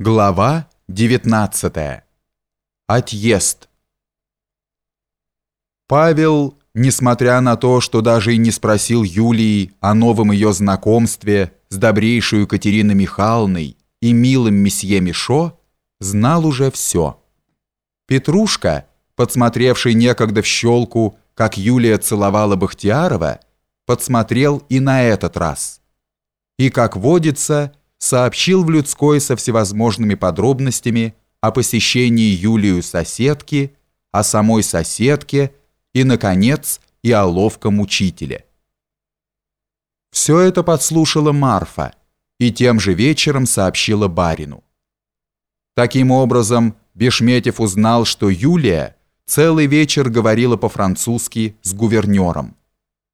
Глава 19. Отъезд. Павел, несмотря на то, что даже и не спросил Юлии о новом ее знакомстве с добрейшей Екатериной Михайловной и милым месье Мишо, знал уже все. Петрушка, подсмотревший некогда в щелку, как Юлия целовала Бахтиярова, подсмотрел и на этот раз. И, как водится, сообщил в людской со всевозможными подробностями о посещении Юлию соседки, о самой соседке и, наконец, и о ловком учителе. Все это подслушала Марфа и тем же вечером сообщила барину. Таким образом, Бешметьев узнал, что Юлия целый вечер говорила по-французски с гувернером,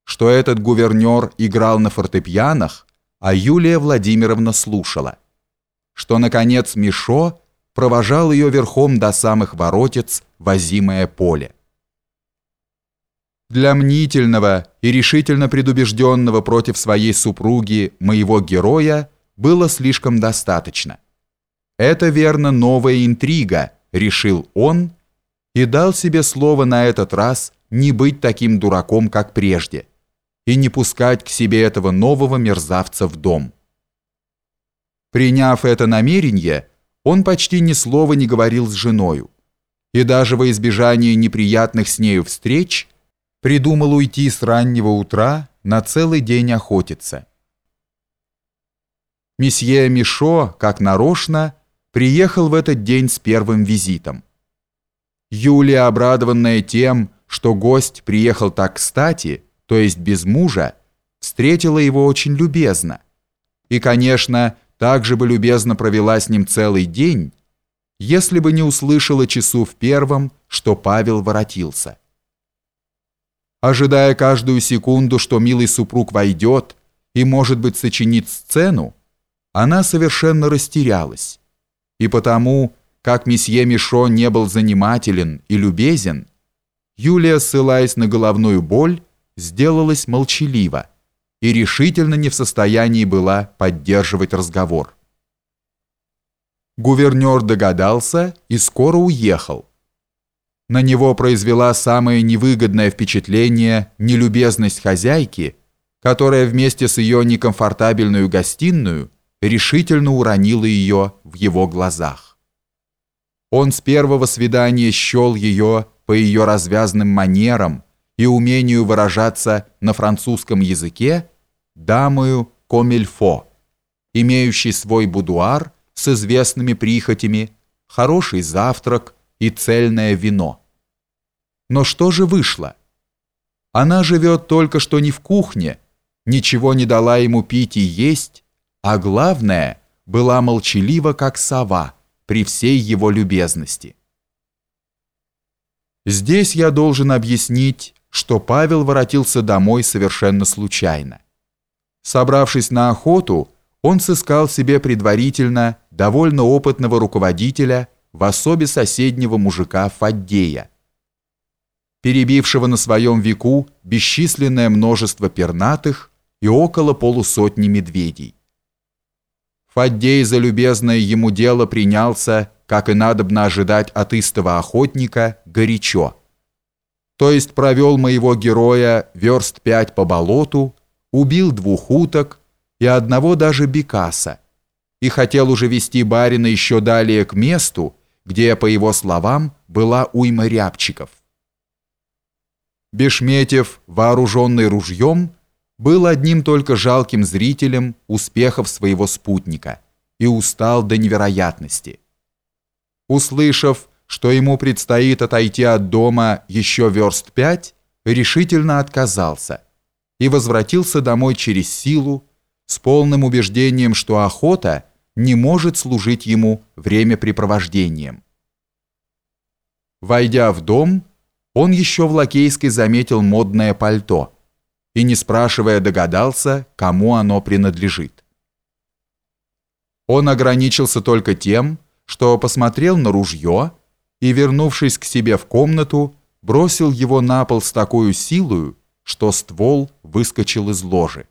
что этот гувернер играл на фортепианах, а Юлия Владимировна слушала, что, наконец, Мишо провожал ее верхом до самых воротец возимое поле. Для мнительного и решительно предубежденного против своей супруги моего героя было слишком достаточно. Это верно новая интрига, решил он, и дал себе слово на этот раз не быть таким дураком, как прежде – и не пускать к себе этого нового мерзавца в дом. Приняв это намерение, он почти ни слова не говорил с женою, и даже во избежание неприятных с нею встреч придумал уйти с раннего утра на целый день охотиться. Месье Мишо, как нарочно, приехал в этот день с первым визитом. Юлия, обрадованная тем, что гость приехал так кстати, то есть без мужа, встретила его очень любезно. И, конечно, также бы любезно провела с ним целый день, если бы не услышала часу в первом, что Павел воротился. Ожидая каждую секунду, что милый супруг войдет и, может быть, сочинит сцену, она совершенно растерялась. И потому, как месье Мишо не был занимателен и любезен, Юлия, ссылаясь на головную боль, сделалась молчалива и решительно не в состоянии была поддерживать разговор. Гувернер догадался и скоро уехал. На него произвела самое невыгодное впечатление нелюбезность хозяйки, которая вместе с ее некомфортабельную гостиную решительно уронила ее в его глазах. Он с первого свидания счел ее по ее развязным манерам, и умению выражаться на французском языке дамою комильфо, имеющей свой будуар с известными прихотями, хороший завтрак и цельное вино. Но что же вышло? Она живет только что не в кухне, ничего не дала ему пить и есть, а главное, была молчалива, как сова, при всей его любезности. Здесь я должен объяснить, что Павел воротился домой совершенно случайно. Собравшись на охоту, он сыскал себе предварительно довольно опытного руководителя в особе соседнего мужика Фаддея, перебившего на своем веку бесчисленное множество пернатых и около полусотни медведей. Фаддей за любезное ему дело принялся, как и надобно ожидать от истого охотника, горячо – то есть провел моего героя верст пять по болоту, убил двух уток и одного даже бекаса, и хотел уже вести барина еще далее к месту, где, по его словам, была уйма рябчиков. Бешметьев, вооруженный ружьем, был одним только жалким зрителем успехов своего спутника и устал до невероятности. Услышав, что ему предстоит отойти от дома еще верст пять, решительно отказался и возвратился домой через силу с полным убеждением, что охота не может служить ему времяпрепровождением. Войдя в дом, он еще в Лакейской заметил модное пальто и, не спрашивая, догадался, кому оно принадлежит. Он ограничился только тем, что посмотрел на ружье и, вернувшись к себе в комнату, бросил его на пол с такой силой, что ствол выскочил из ложи.